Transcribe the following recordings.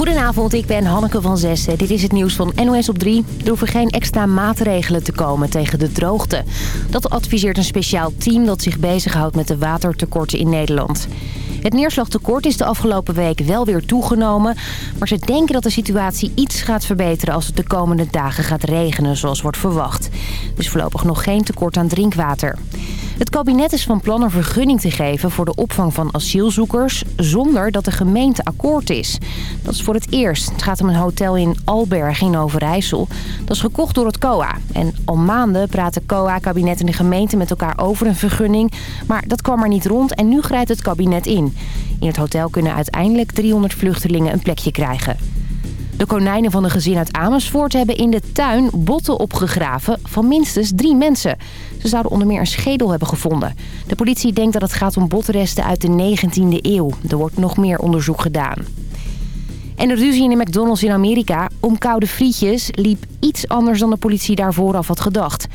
Goedenavond, ik ben Hanneke van Zessen. Dit is het nieuws van NOS op 3. Er hoeven geen extra maatregelen te komen tegen de droogte. Dat adviseert een speciaal team dat zich bezighoudt met de watertekorten in Nederland. Het neerslagtekort is de afgelopen week wel weer toegenomen. Maar ze denken dat de situatie iets gaat verbeteren als het de komende dagen gaat regenen zoals wordt verwacht. Dus voorlopig nog geen tekort aan drinkwater. Het kabinet is van plan een vergunning te geven voor de opvang van asielzoekers... zonder dat de gemeente akkoord is. Dat is voor het eerst. Het gaat om een hotel in Alberg in Overijssel. Dat is gekocht door het COA. En al maanden praten COA, kabinet en de gemeente met elkaar over een vergunning. Maar dat kwam er niet rond en nu grijpt het kabinet in. In het hotel kunnen uiteindelijk 300 vluchtelingen een plekje krijgen. De konijnen van een gezin uit Amersfoort hebben in de tuin botten opgegraven van minstens drie mensen. Ze zouden onder meer een schedel hebben gevonden. De politie denkt dat het gaat om botresten uit de 19e eeuw. Er wordt nog meer onderzoek gedaan. En de ruzie in de McDonald's in Amerika om koude frietjes liep iets anders dan de politie daar vooraf had gedacht.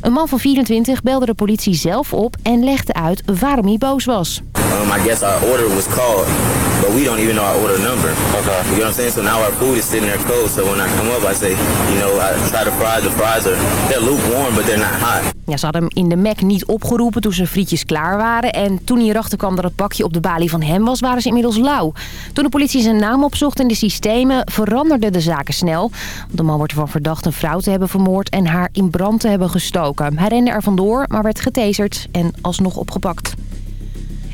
Een man van 24 belde de politie zelf op en legde uit waarom hij boos was. Um, I guess our order was called, but we don't even know our order number. Okay. You know what I'm saying? So now our food is sitting there cold. So when I come up, I say, you know, I try to fry the fries. Are, they're lukewarm, but they're not hot. Ja, ze hadden hem in de Mac niet opgeroepen toen zijn frietjes klaar waren. En toen hij erachter kwam dat het bakje op de balie van hem was, waren ze inmiddels lauw. Toen de politie zijn naam opzocht in de systemen, veranderden de zaken snel. De man wordt ervan verdacht een vrouw te hebben vermoord en haar in brand te hebben gestoken. Hij rende er vandoor, maar werd getaserd en alsnog opgepakt.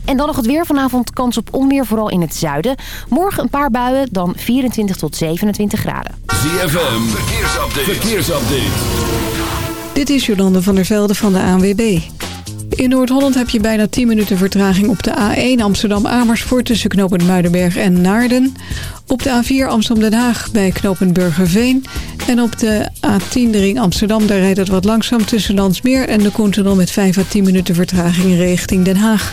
En dan nog het weer. Vanavond kans op onweer, vooral in het zuiden. Morgen een paar buien, dan 24 tot 27 graden. ZFM, verkeersupdate. verkeersupdate. Dit is Jolande van der Velde van de ANWB. In Noord-Holland heb je bijna 10 minuten vertraging op de A1 Amsterdam-Amersfoort... tussen knooppunt Muidenberg en Naarden. Op de A4 Amsterdam-Den Haag bij knooppunt Burgerveen. En op de A10 de ring Amsterdam, daar rijdt het wat langzaam tussen Landsmeer... en de Koentunnel met 5 à 10 minuten vertraging richting Den Haag.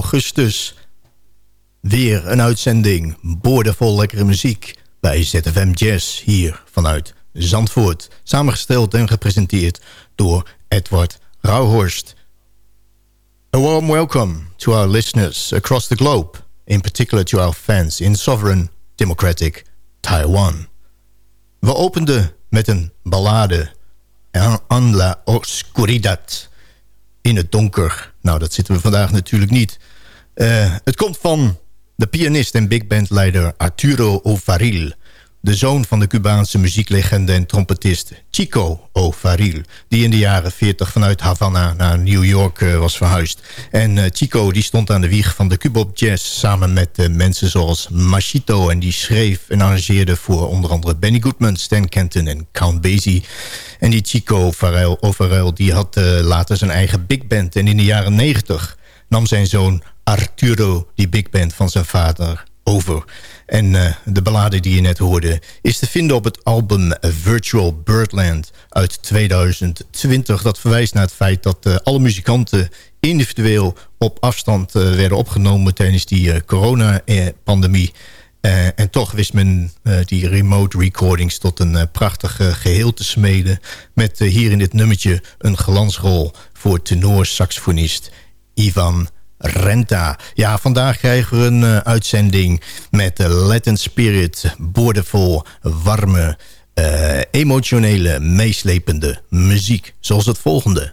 augustus. Weer een uitzending, boordevol lekkere muziek... bij ZFM Jazz hier vanuit Zandvoort. Samengesteld en gepresenteerd door Edward Rauhorst. A warm welcome to our listeners across the globe... in particular to our fans in sovereign democratic Taiwan. We openden met een ballade... En la Oscuridad in het donker. Nou, dat zitten we vandaag natuurlijk niet. Uh, het komt van de pianist en big bandleider Arturo Ovaril de zoon van de Cubaanse muzieklegende en trompetist Chico O'Farrill... die in de jaren 40 vanuit Havana naar New York uh, was verhuisd. En uh, Chico die stond aan de wieg van de Cubop Jazz... samen met mensen zoals Machito... en die schreef en arrangeerde voor onder andere Benny Goodman... Stan Kenton en Count Basie. En die Chico O'Farrill die had later zijn eigen big band... en in de jaren 90 nam zijn zoon Arturo die big band van zijn vader over... En uh, de ballade die je net hoorde is te vinden op het album Virtual Birdland uit 2020. Dat verwijst naar het feit dat uh, alle muzikanten individueel op afstand uh, werden opgenomen tijdens die coronapandemie. en toch wist men die remote recordings tot een prachtig geheel te smeden... met hier in dit nummertje een glansrol voor tenor-saxofonist Ivan Renta. Ja, vandaag krijgen we een uh, uitzending met de Latin Spirit. Boordevol, warme, uh, emotionele, meeslepende muziek. Zoals het volgende.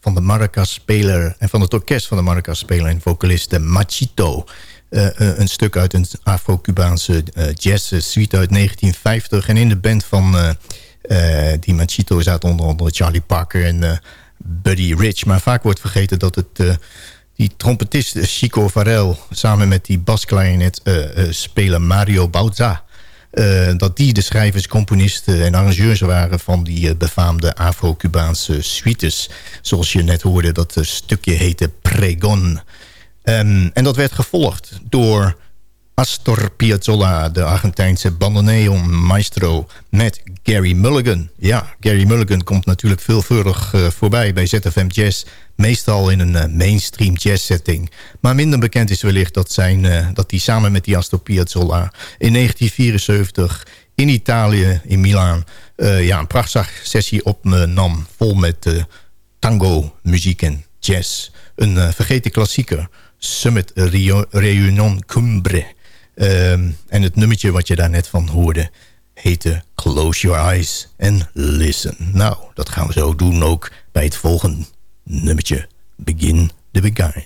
Van de maracas-speler... en van het orkest van de maracas-speler en vocalist Machito... Uh, een stuk uit een Afro-Cubaanse uh, jazz-suite uit 1950. En in de band van die Machito zaten onder andere Charlie Parker en Buddy Rich. Maar vaak wordt vergeten dat het die trompetist Chico Varel... samen met die basklarinet speler Mario Bauza... Uh, dat die de schrijvers, componisten en arrangeurs waren... van die uh, befaamde Afro-Cubaanse suites. Zoals je net hoorde, dat stukje heette Pregon. Um, en dat werd gevolgd door Astor Piazzolla, de Argentijnse bandoneon maestro... met Gary Mulligan. Ja, Gary Mulligan komt natuurlijk veelvuldig uh, voorbij bij ZFM Jazz... meestal in een uh, mainstream jazz setting. Maar minder bekend is wellicht dat hij uh, dat samen met die Astor Piazzolla... in 1974 in Italië, in Milaan... ja, een prachtig sessie opnam vol met tango, muziek en jazz. Een vergeten klassieker... Summit Reunion Cumbre. Um, en het nummertje wat je daar net van hoorde heette Close Your Eyes and Listen. Nou, dat gaan we zo doen ook bij het volgende nummertje Begin the Begin.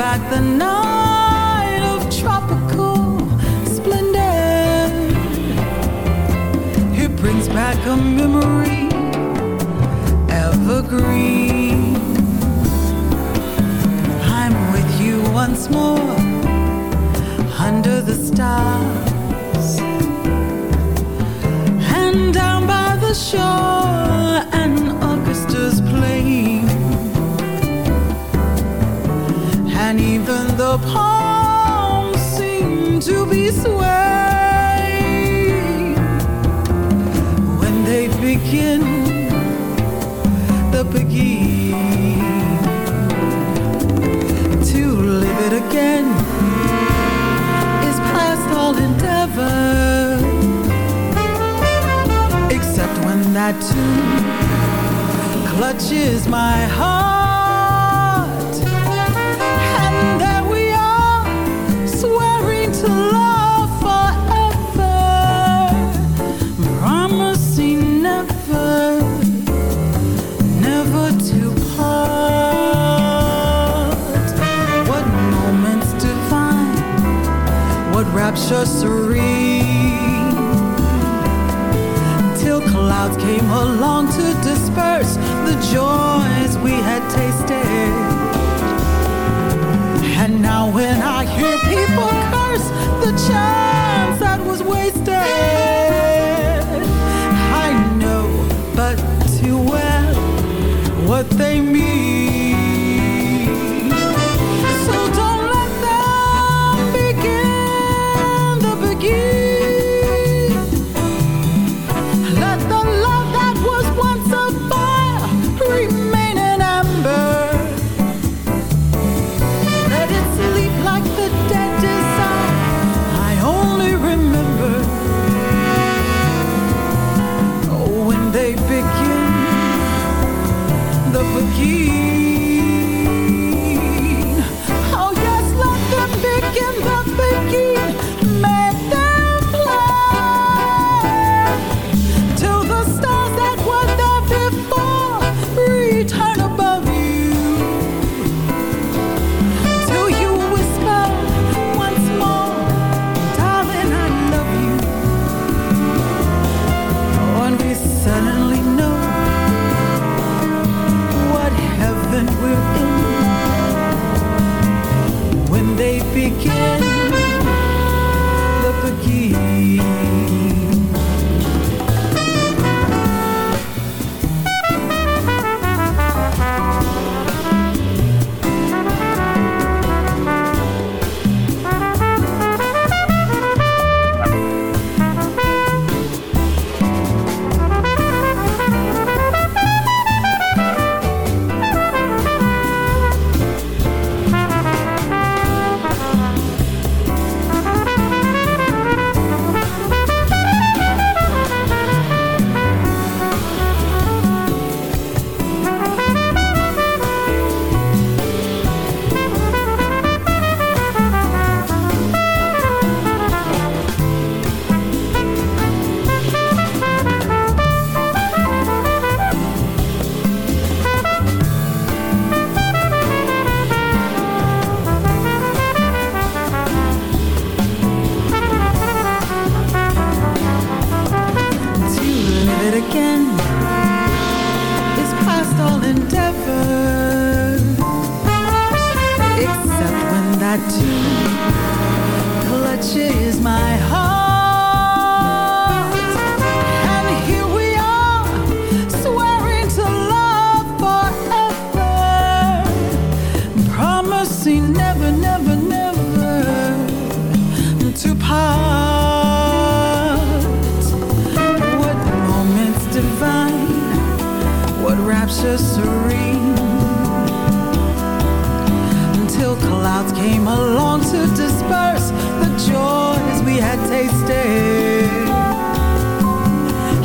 Back the night of tropical splendor. It brings back a memory evergreen. I'm with you once more under the stars and down by the shore the palms seem to be when they begin what serene until clouds came along to disperse the joys we had tasted.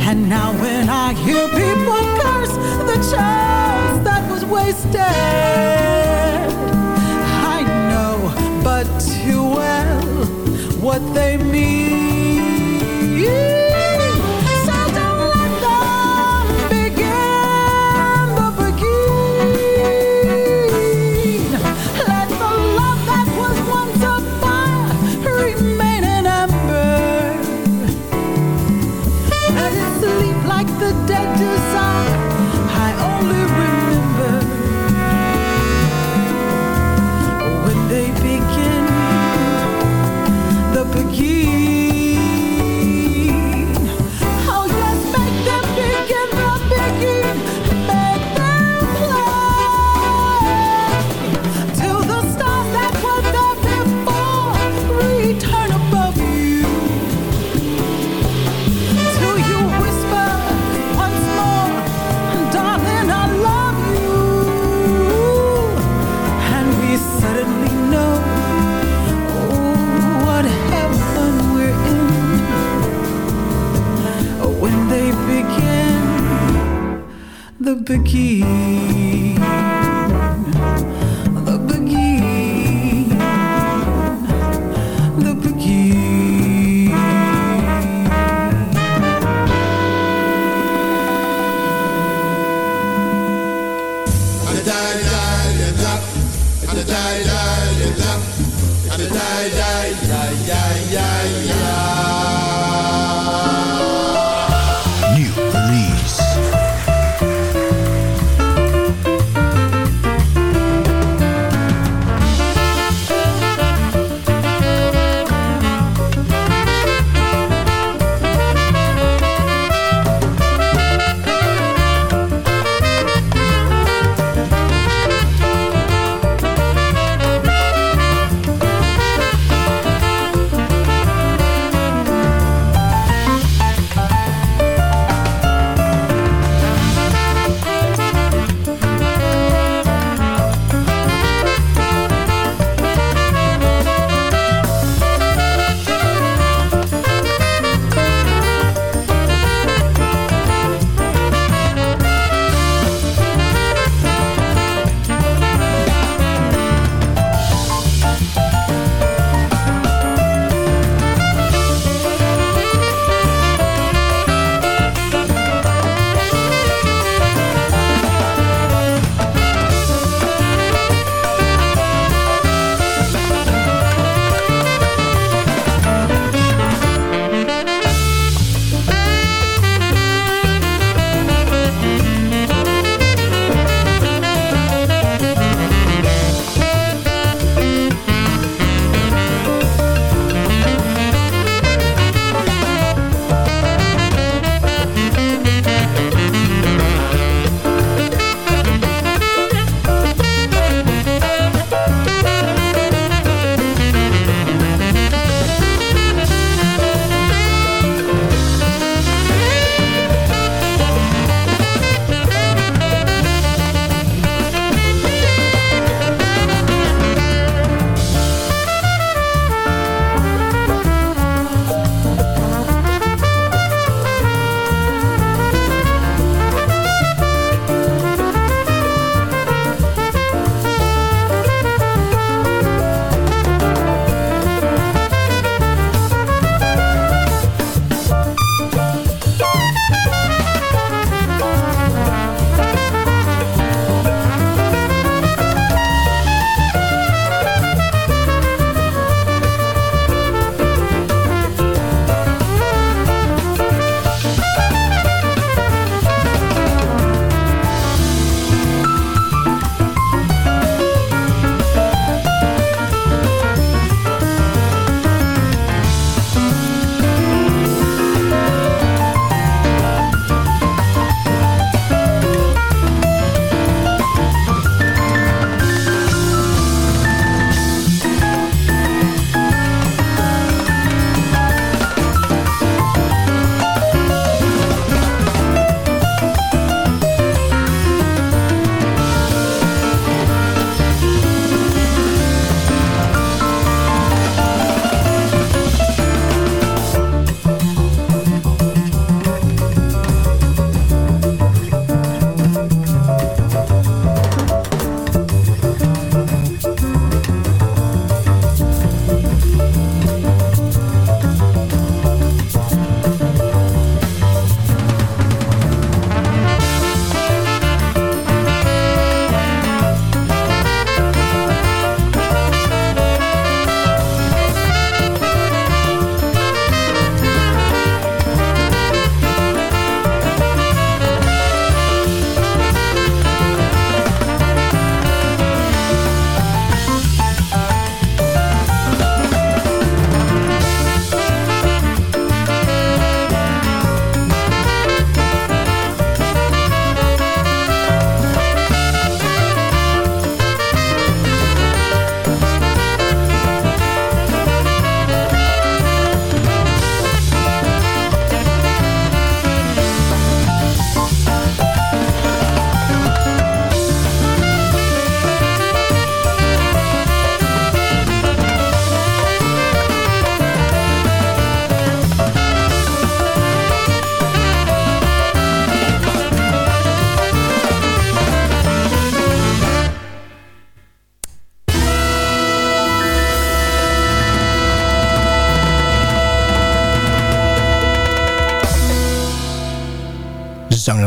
And now when I hear people curse the chance that was wasted, I know but too well what they mean. begin, the begin, the begin. And die, die, and die, die, and die, die.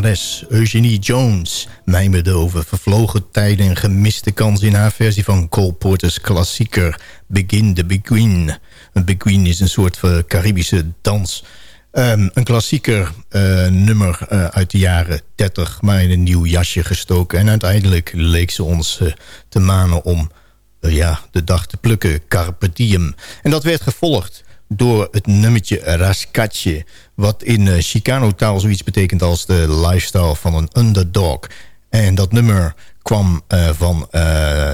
Eugenie Jones mijmerde over vervlogen tijden en gemiste kansen in haar versie van Cole Porter's klassieker Begin the Beguine. Een beguine is een soort van Caribische dans. Um, een klassieker uh, nummer uh, uit de jaren 30, maar in een nieuw jasje gestoken. En uiteindelijk leek ze ons te manen om ja, de dag te plukken, Carpe Diem. En dat werd gevolgd door het nummertje Rascatje... wat in uh, Chicano-taal zoiets betekent als de lifestyle van een underdog. En dat nummer kwam uh, van uh,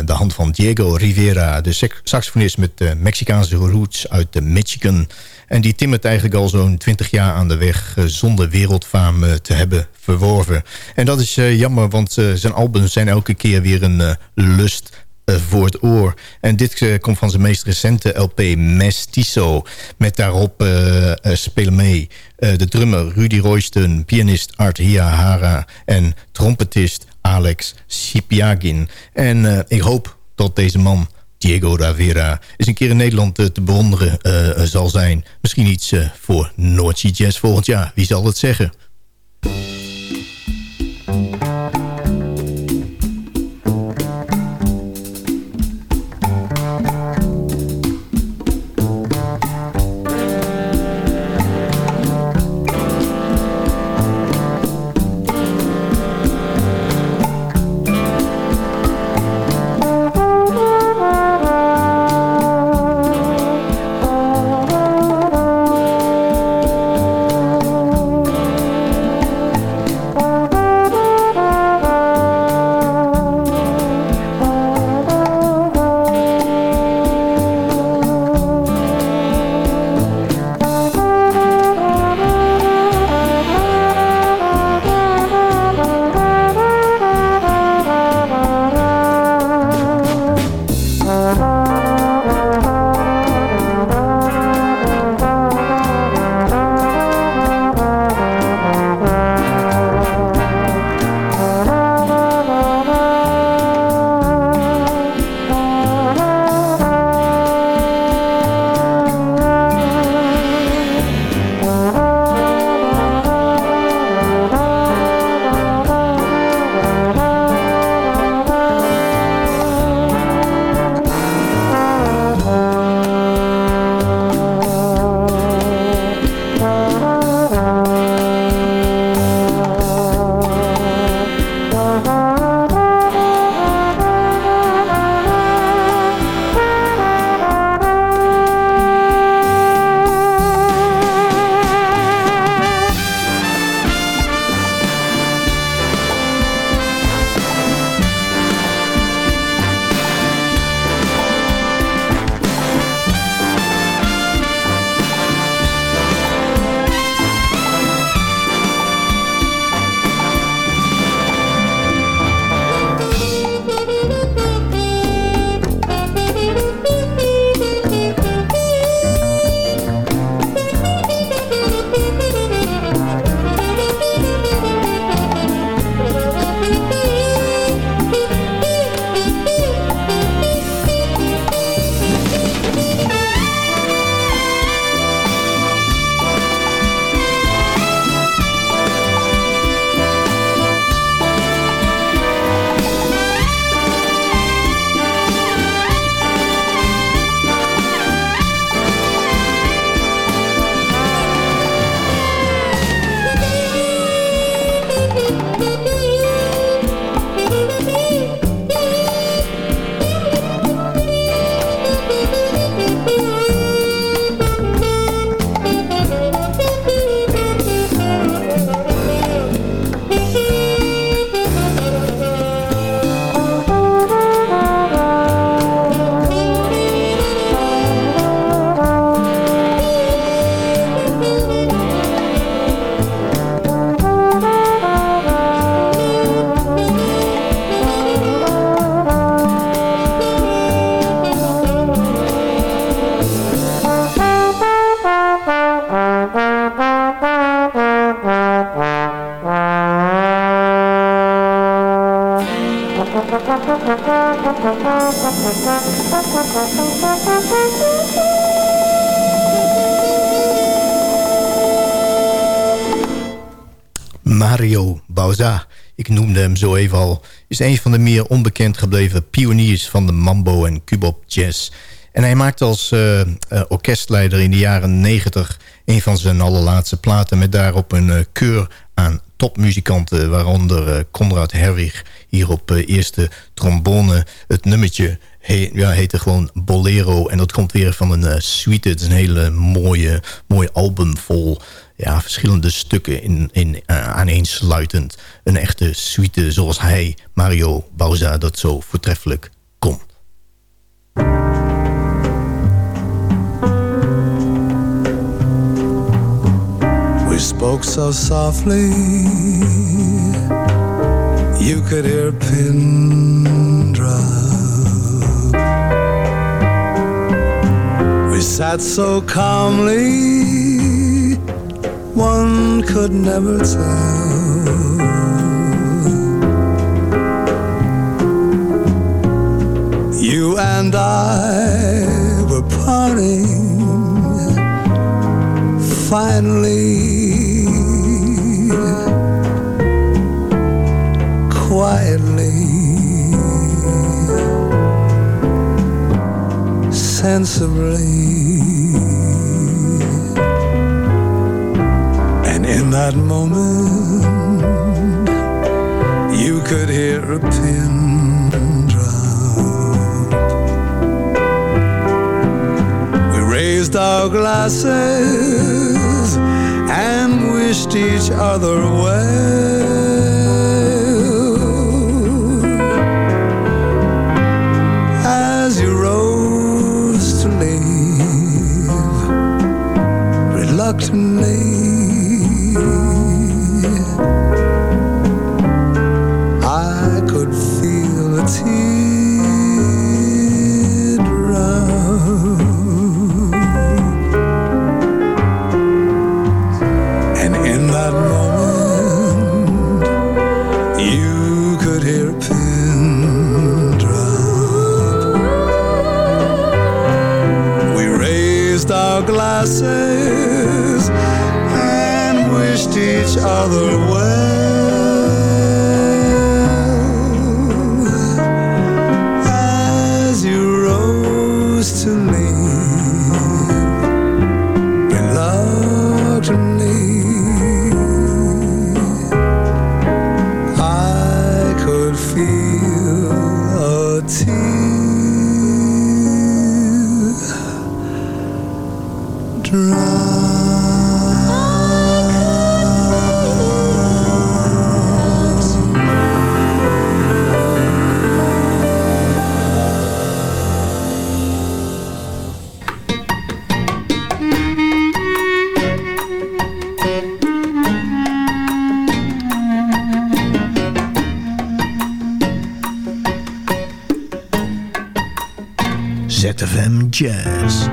de hand van Diego Rivera... de saxofonist met Mexicaanse roots uit de Michigan. En die timmert eigenlijk al zo'n 20 jaar aan de weg... zonder wereldfaam te hebben verworven. En dat is jammer, want zijn albums zijn elke keer weer een lust voor het oor. En dit uh, komt van zijn meest recente LP Mestizo. Met daarop uh, spelen mee de drummer Rudy Royston... pianist Art Hara en trompetist Alex Sipiagin. En ik hoop dat deze man... Diego Ravera is een keer in Nederland te bewonderen zal zijn. Misschien iets voor Noordzee Jazz volgend jaar. Wie zal het zeggen? Ik noemde hem zo even al... is een van de meer onbekend gebleven pioniers van de mambo en cubop jazz. En hij maakte als uh, uh, orkestleider in de jaren 90 een van zijn allerlaatste platen... met daarop een uh, keur aan topmuzikanten, waaronder Conrad Herwig... hier op eerste trombone het nummertje he, ja, heette gewoon Bolero. En dat komt weer van een suite. Het is een hele mooie, mooi album vol ja, verschillende stukken in, in, uh, aaneensluitend. Een echte suite zoals hij, Mario Bauza, dat zo voortreffelijk kon. We spoke so softly You could hear pin drop We sat so calmly one could never tell. You and I were parting finally, quietly, sensibly. That moment, you could hear a pin drop. We raised our glasses and wished each other well. Glasses and wished each other Jazz.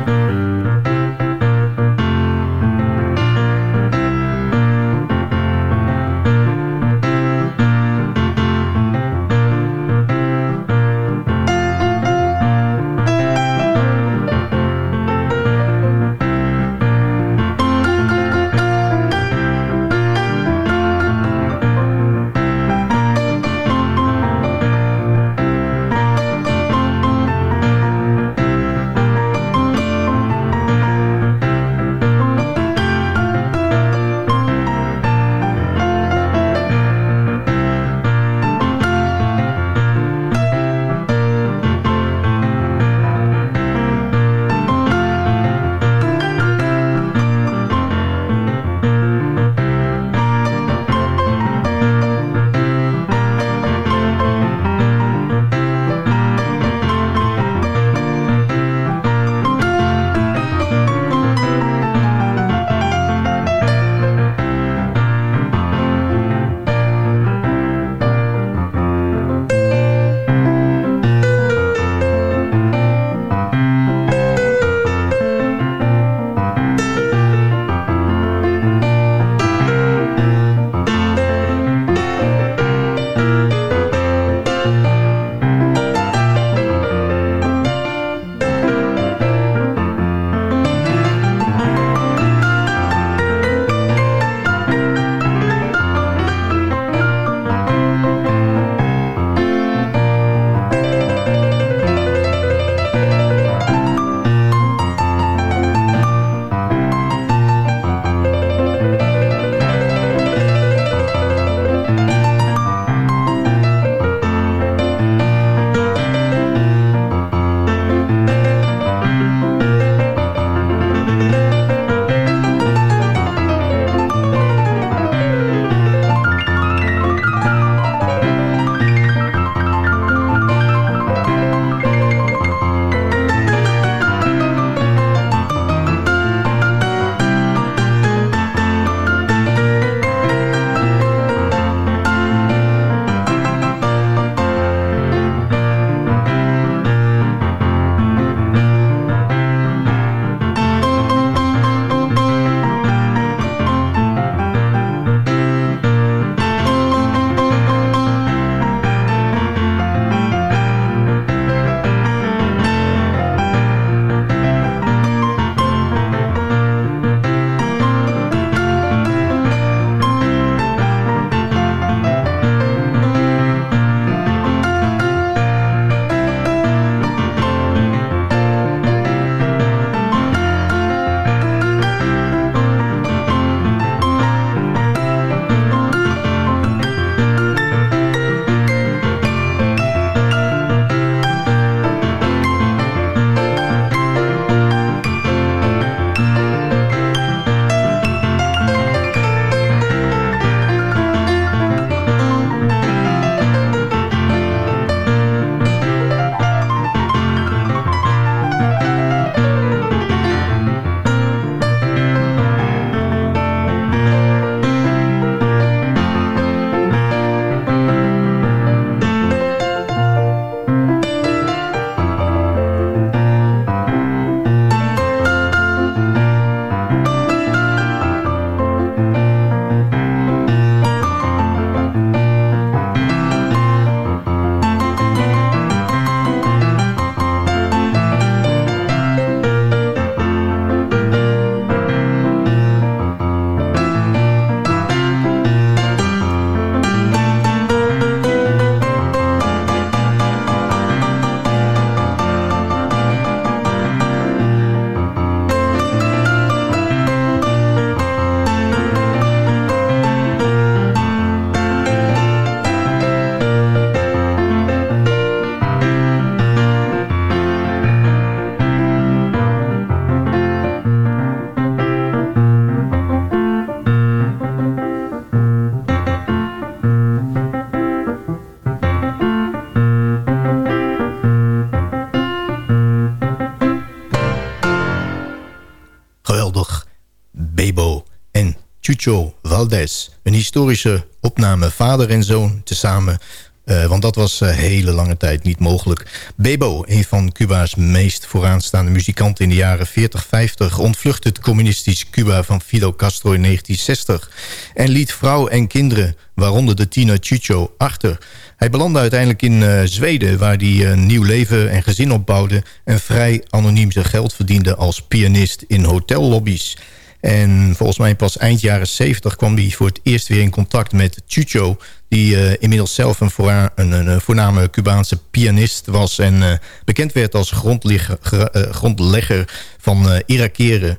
Chucho Valdez. Een historische opname vader en zoon tezamen uh, want dat was uh, hele lange tijd niet mogelijk. Bebo, een van Cuba's meest vooraanstaande muzikanten in de jaren 40-50... ontvluchtte het communistisch Cuba van Fidel Castro in 1960... en liet vrouw en kinderen, waaronder de tiener Chucho, achter. Hij belandde uiteindelijk in uh, Zweden... waar hij een nieuw leven en gezin opbouwde... en vrij anoniem zijn geld verdiende als pianist in hotellobby's. En volgens mij pas eind jaren 70 kwam hij voor het eerst weer in contact met Chucho... die uh, inmiddels zelf een, voor, een, een, voorname Cubaanse pianist was... en uh, bekend werd als grondlegger, uh, grondlegger van Irakeren...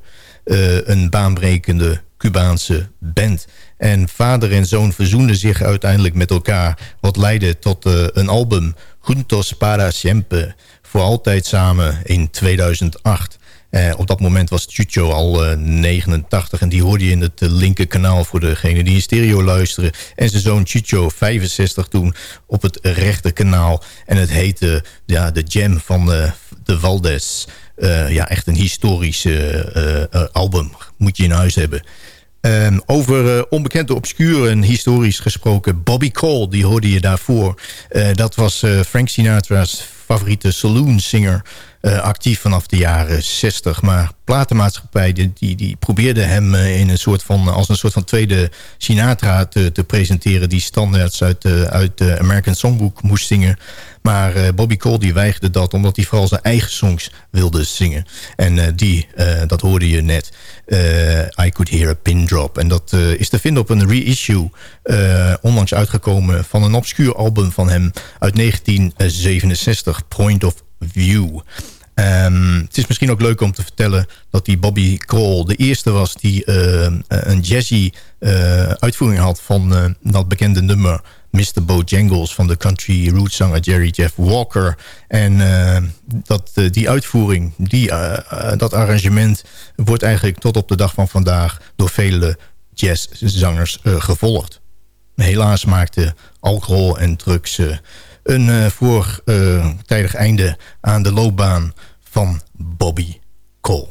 een baanbrekende Cubaanse band. En vader en zoon verzoenden zich uiteindelijk met elkaar... wat leidde tot een album Juntos para Siempre... voor altijd samen in 2008... Uh, op dat moment was Chucho al uh, 89 en die hoorde je in het uh, linker kanaal voor degene die in stereo luisteren. En zijn zoon Chucho 65 toen op het rechter kanaal. En het heette ja, de Jam van de Valdes. ja, echt een historisch album. Moet je in huis hebben. Um, over onbekende obscure en historisch gesproken Bobby Cole, die hoorde je daarvoor. Dat was Frank Sinatra's favoriete saloon singer. Uh, actief vanaf de jaren 60. Maar platenmaatschappij die, die, probeerde hem uh, in een soort van, als een soort van tweede Sinatra te, te presenteren... die standaards uit, uh, uit de American Songbook moest zingen. Maar Bobby Cole die weigerde dat omdat hij vooral zijn eigen songs wilde zingen. En die, dat hoorde je net, I Could Hear a Pin Drop. En dat is te vinden op een reissue, onlangs uitgekomen... van een obscuur album van hem uit 1967, Point of View. Um, het is misschien ook leuk om te vertellen dat die Bobby Cole de eerste was... die uh, een jazzy uh, uitvoering had van uh, dat bekende nummer... Mr. Bojangles van de country rootzanger Jerry Jeff Walker. En dat, die uitvoering, die, dat arrangement... wordt eigenlijk tot op de dag van vandaag door vele jazzzangers gevolgd. Helaas maakte alcohol en drugs een uh, voortijdig uh, einde aan de loopbaan van Bobby Cole.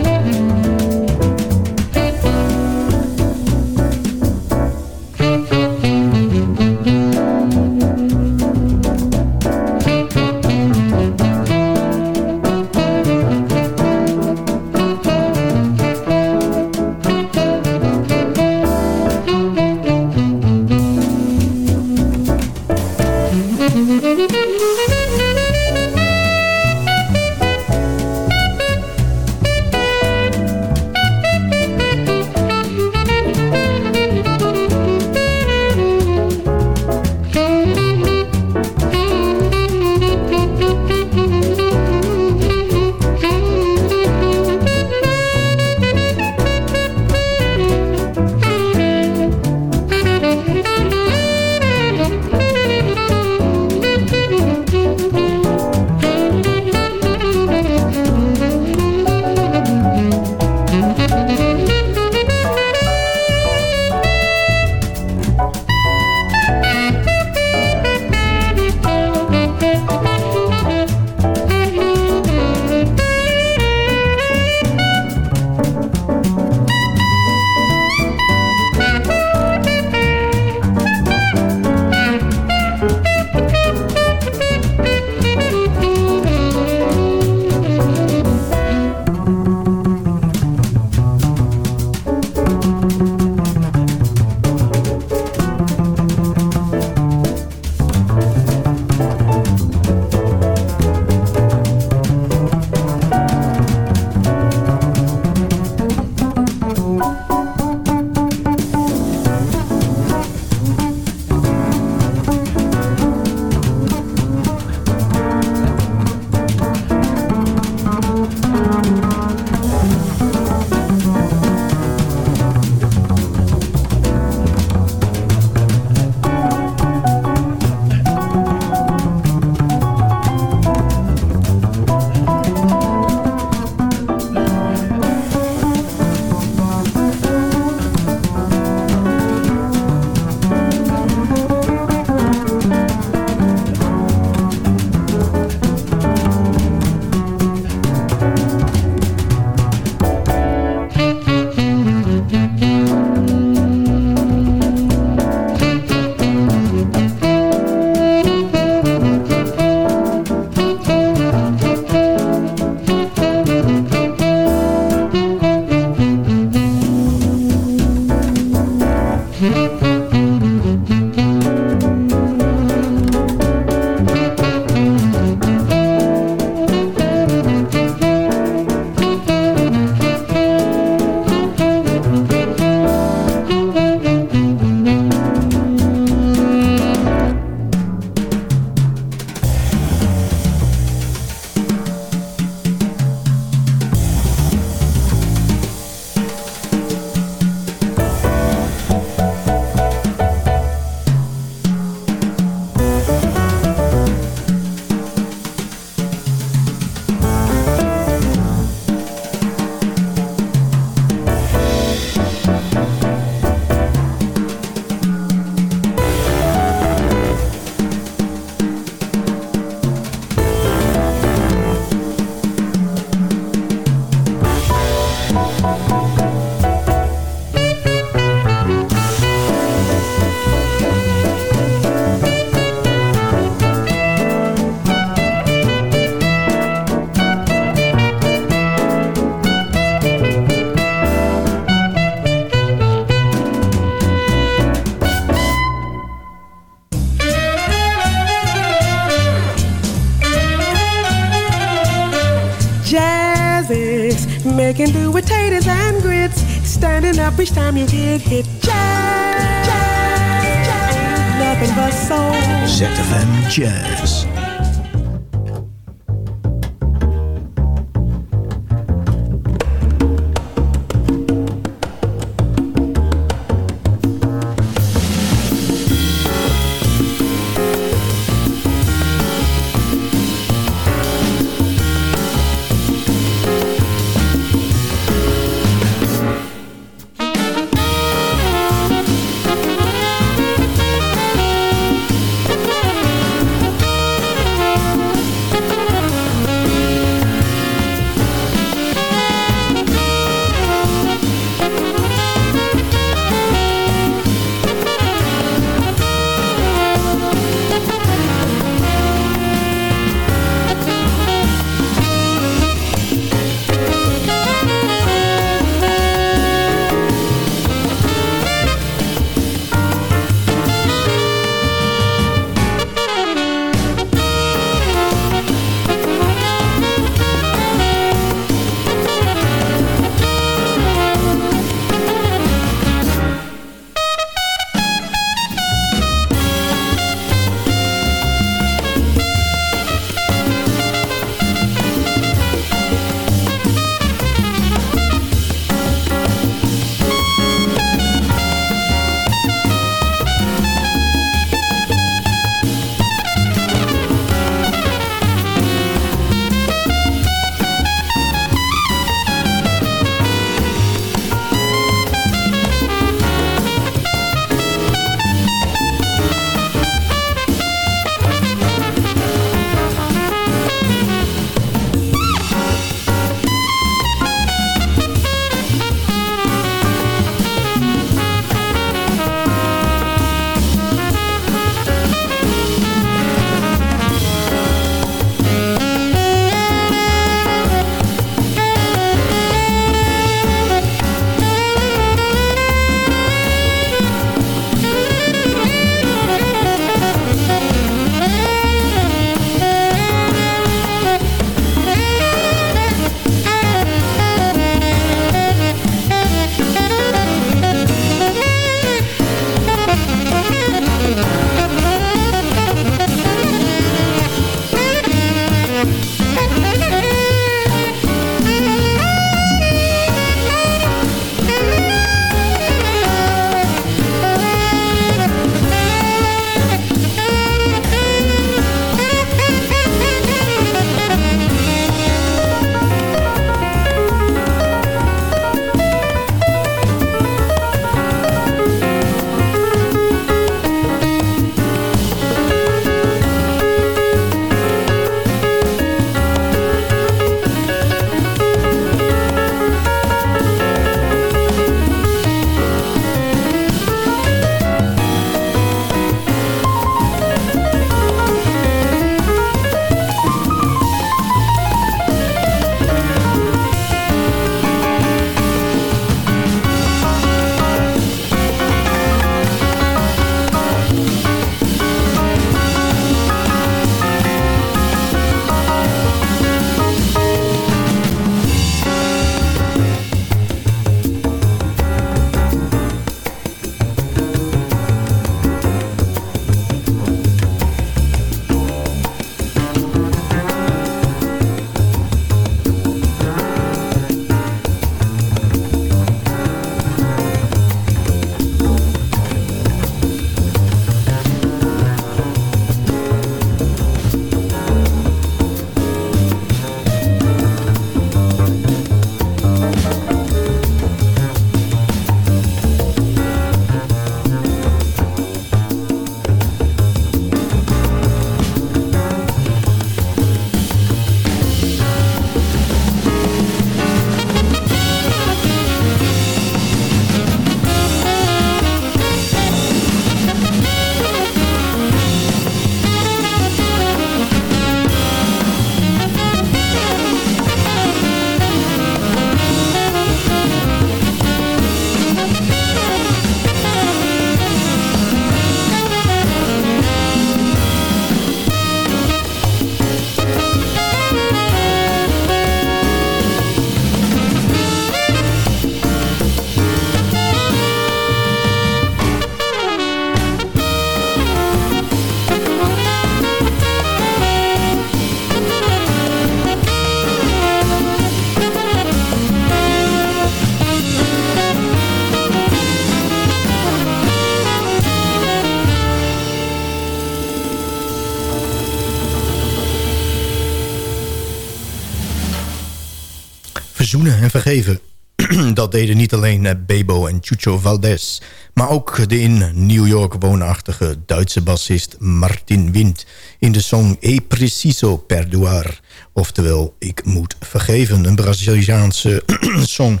Dat deden niet alleen eh, Bebo en Chucho Valdez... maar ook de in New York woonachtige Duitse bassist Martin Wind... in de song E Preciso Perdoar. Oftewel, Ik moet vergeven. Een Braziliaanse song.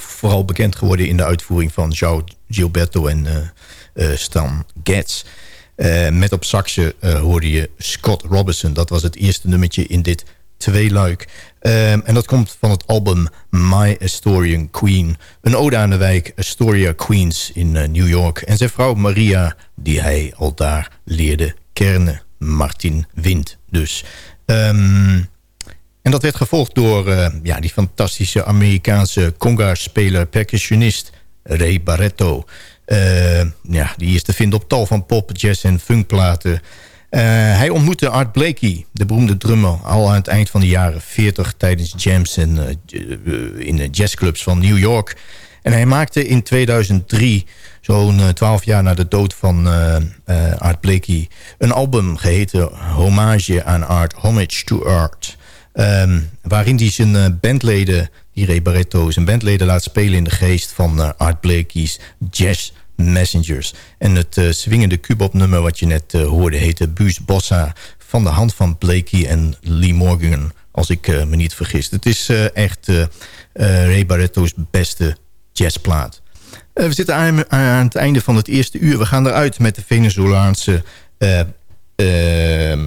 Vooral bekend geworden in de uitvoering van João Gilberto en uh, Stan Getz... Met op saxen hoorde je Scott Robinson. Dat was het eerste nummertje in dit tweeluik. Um, en dat komt van het album My Astorian Queen. Een ode aan de wijk Astoria Queens in uh, New York. En zijn vrouw Maria, die hij al daar leerde kennen. Martin Wind dus. Um, en dat werd gevolgd door uh, ja, die fantastische Amerikaanse conga-speler, percussionist Ray Barretto. Uh, ja, die is te vinden op tal van pop, jazz en funkplaten. Uh, hij ontmoette Art Blakey, de beroemde drummer... al aan het eind van de jaren 40 tijdens jams en, uh, in de jazzclubs van New York. En hij maakte in 2003, zo'n 12 jaar na de dood van Art Blakey... een album geheten Hommage aan Art, Homage to Art... Um, waarin hij zijn bandleden, die Barretto... zijn bandleden laat spelen in de geest van Art Blakey's jazz Messengers. En het uh, swingende kubop nummer wat je net uh, hoorde heette Buus Bossa... van de hand van Blakey en Lee Morgan, als ik uh, me niet vergis. Het is echt Ray Barretto's beste jazzplaat. we zitten aan, aan, het einde van het eerste uur. We gaan eruit met de Venezolaanse ehm,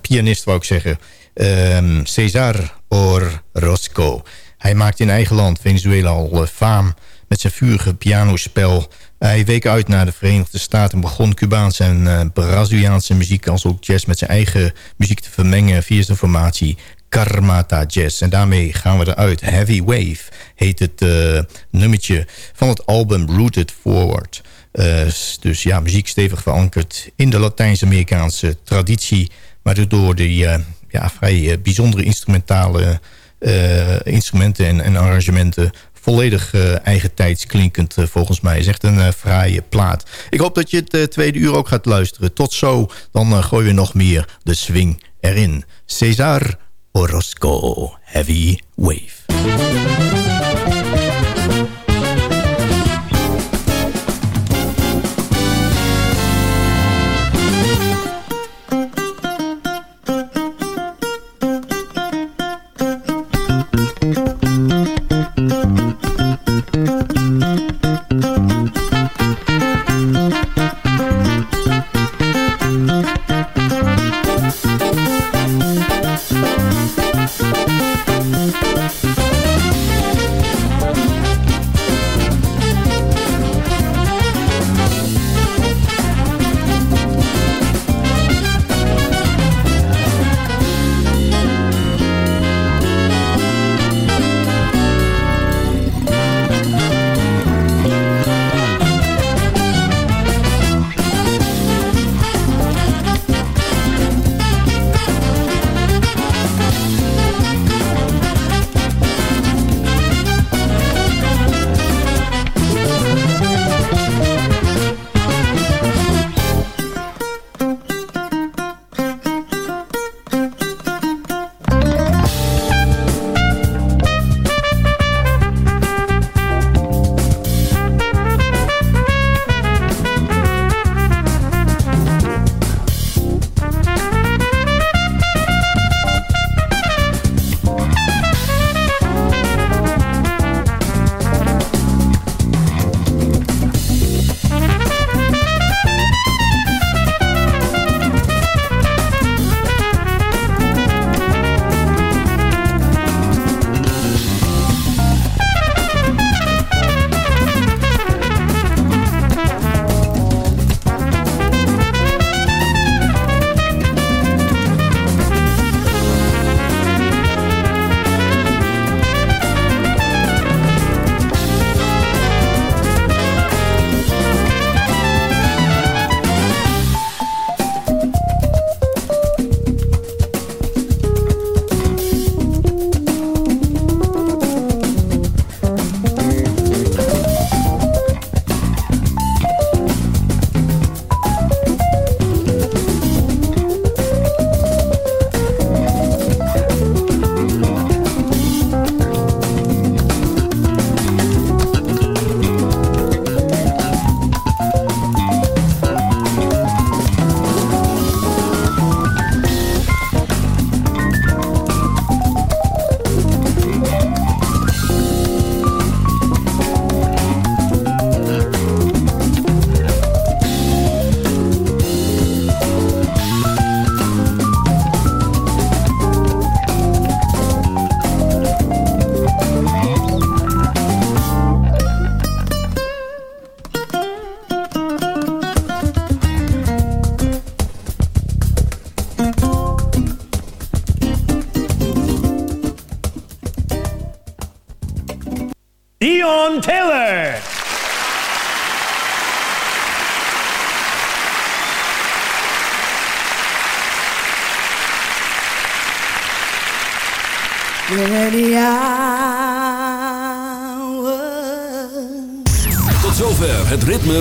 pianist, wou ik zeggen... Um, Cesar Orozco. Hij maakt in eigen land, Venezuela, al faam zijn vurige pianospel. Hij week uit naar de Verenigde Staten en begon Cubaanse en uh, Braziliaanse muziek... als ook jazz met zijn eigen muziek te vermengen via zijn formatie Karmata Jazz. En daarmee gaan we eruit. Heavy Wave heet het uh, nummertje van het album Rooted Forward. Uh, dus ja, muziek stevig verankerd in de Latijns-Amerikaanse traditie... maar door die ja, vrij bijzondere instrumentale... instrumenten en, en arrangementen volledig uh, eigen tijds klinkend uh, volgens mij. Is echt een uh, fraaie plaat. Ik hoop dat je het tweede uur ook gaat luisteren. Tot zo, dan gooien we nog meer de swing erin. Cesar Orozco, Heavy Wave.